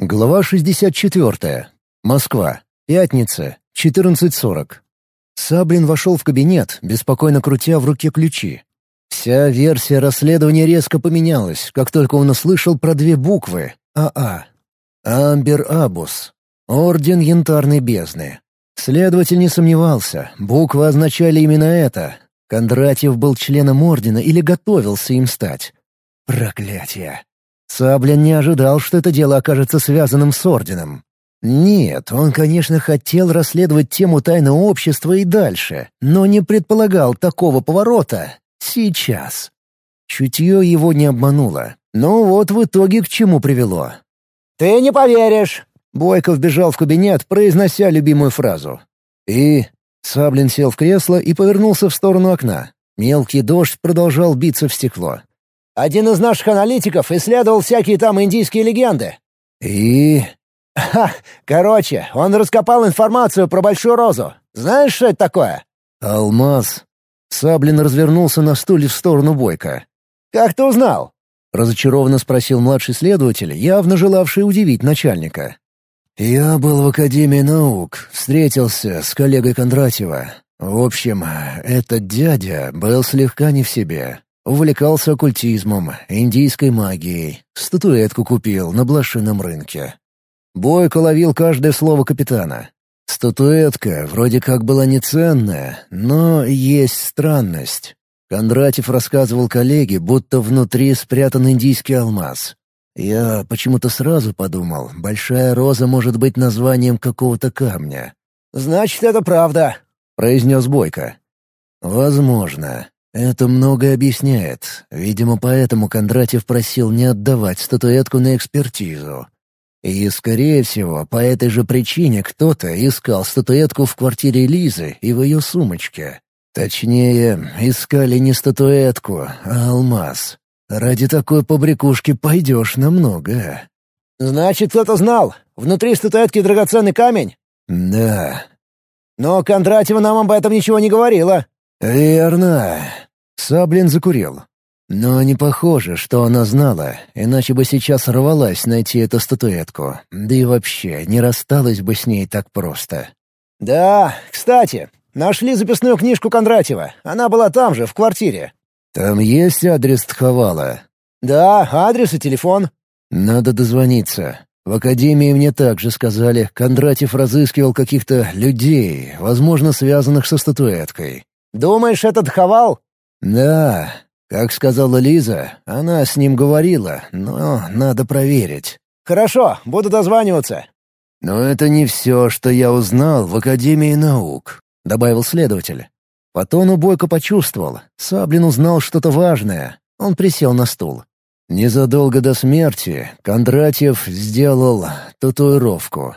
Глава 64. Москва. Пятница. 14.40. Саблин вошел в кабинет, беспокойно крутя в руке ключи. Вся версия расследования резко поменялась, как только он услышал про две буквы «АА». Амбер Абус. Орден Янтарной Бездны. Следователь не сомневался, буквы означали именно это. Кондратьев был членом Ордена или готовился им стать. Проклятие. Саблин не ожидал, что это дело окажется связанным с Орденом. Нет, он, конечно, хотел расследовать тему тайного общества и дальше, но не предполагал такого поворота сейчас. Чутье его не обмануло. Но вот в итоге к чему привело. «Ты не поверишь!» Бойков бежал в кабинет, произнося любимую фразу. И... Саблин сел в кресло и повернулся в сторону окна. Мелкий дождь продолжал биться в стекло. Один из наших аналитиков исследовал всякие там индийские легенды». «И...» «Ха! Короче, он раскопал информацию про Большую Розу. Знаешь, что это такое?» «Алмаз». Саблин развернулся на стуле в сторону Бойко. «Как ты узнал?» — разочарованно спросил младший следователь, явно желавший удивить начальника. «Я был в Академии наук, встретился с коллегой Кондратьева. В общем, этот дядя был слегка не в себе. Увлекался оккультизмом, индийской магией. Статуэтку купил на блошином рынке. Бойко ловил каждое слово капитана. Статуэтка вроде как была неценная, но есть странность. Кондратьев рассказывал коллеге, будто внутри спрятан индийский алмаз. Я почему-то сразу подумал, большая роза может быть названием какого-то камня. «Значит, это правда», — произнес Бойко. «Возможно. Это многое объясняет. Видимо, поэтому Кондратьев просил не отдавать статуэтку на экспертизу. И, скорее всего, по этой же причине кто-то искал статуэтку в квартире Лизы и в ее сумочке. Точнее, искали не статуэтку, а алмаз. Ради такой побрякушки пойдешь на многое. «Значит, кто-то знал. Внутри статуэтки драгоценный камень?» «Да». «Но Кондратьева нам об этом ничего не говорила». «Верно. Саблин закурил. Но не похоже, что она знала, иначе бы сейчас рвалась найти эту статуэтку, да и вообще не рассталась бы с ней так просто. «Да, кстати, нашли записную книжку Кондратьева. Она была там же, в квартире». «Там есть адрес Тховала?» «Да, адрес и телефон». «Надо дозвониться. В академии мне также сказали, Кондратьев разыскивал каких-то людей, возможно, связанных со статуэткой». «Думаешь, это Тховал?» «Да, как сказала Лиза, она с ним говорила, но надо проверить». «Хорошо, буду дозваниваться». «Но это не все, что я узнал в Академии наук», — добавил следователь. По тону Бойко почувствовал. Саблин узнал что-то важное. Он присел на стул. Незадолго до смерти Кондратьев сделал татуировку.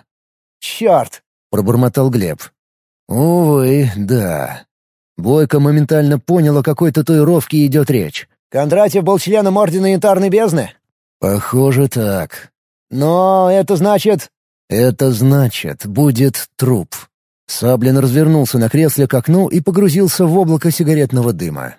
«Черт!» — пробормотал Глеб. «Увы, да. Бойко моментально понял, о какой татуировке идет речь. «Кондратьев был членом Ордена Янтарной Бездны?» «Похоже, так. Но это значит...» «Это значит, будет труп». Саблин развернулся на кресле к окну и погрузился в облако сигаретного дыма.